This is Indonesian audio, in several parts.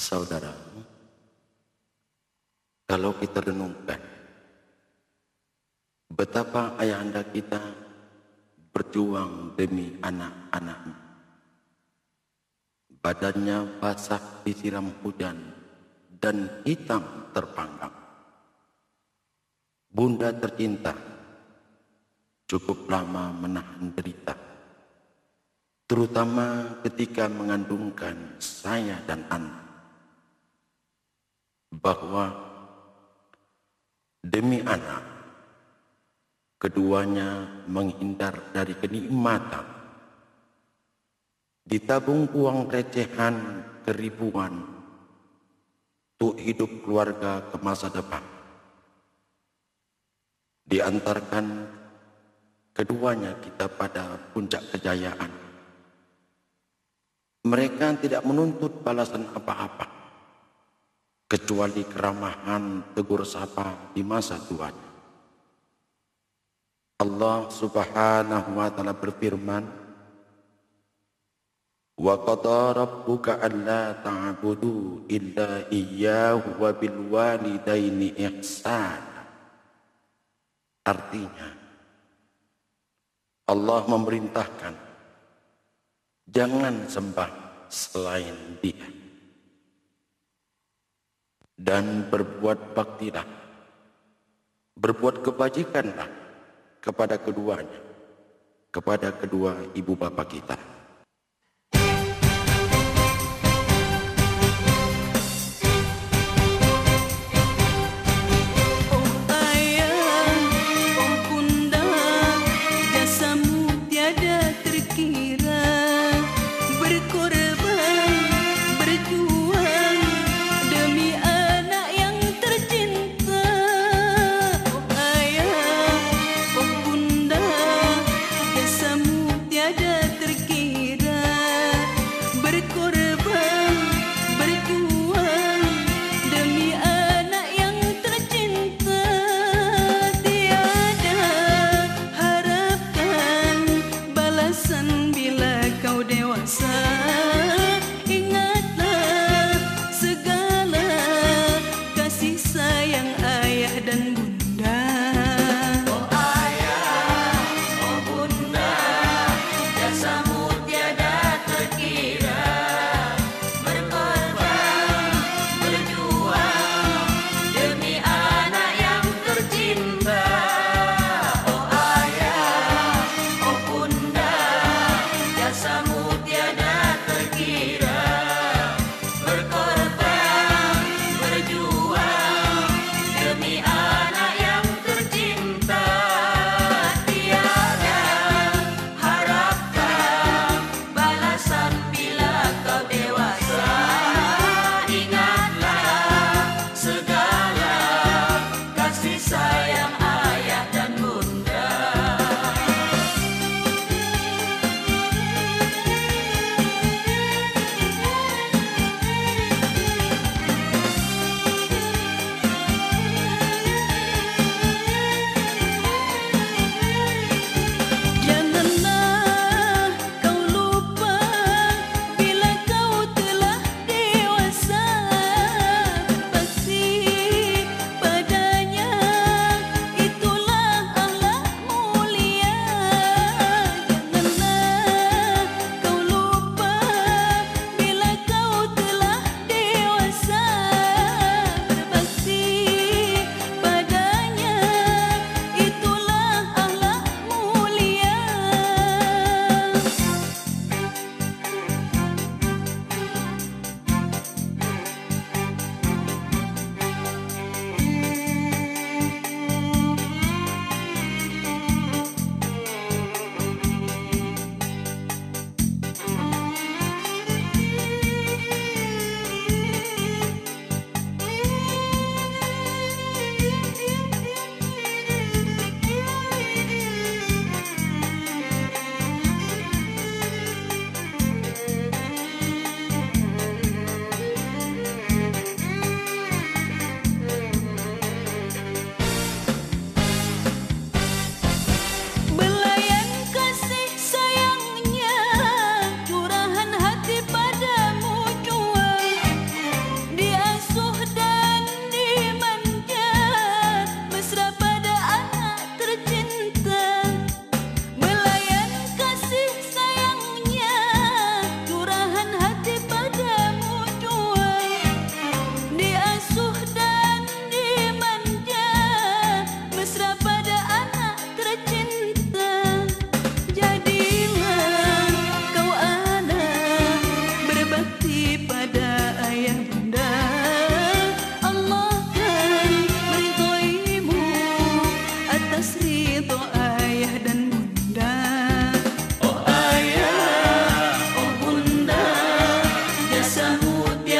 Saudara, kalau kita renungkan betapa ayahanda kita berjuang demi anak-anaknya. Badannya basah disiram hujan dan hitam terpanggang. Bunda tercinta cukup lama menahan derita. Terutama ketika mengandungkan saya dan anak. Bahwa demi anak, keduanya menghindar dari kenikmatan. Ditabung uang recehan keribuan untuk hidup keluarga ke masa depan. Diantarkan keduanya kita pada puncak kejayaan. Mereka tidak menuntut balasan apa-apa, kecuali keramahan tegur sapa di masa tuanya. Allah Subhanahu wa taala berfirman, "Wa qada rabbuka alla ta'budu illa iyyahu wa bil walidaini. Artinya, Allah memerintahkan jangan sembah selain Dia dan berbuat baktilah. Berbuat kebajikanlah kepada keduanya kepada kedua ibu bapa kita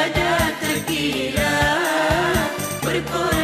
tiada terkira berkorban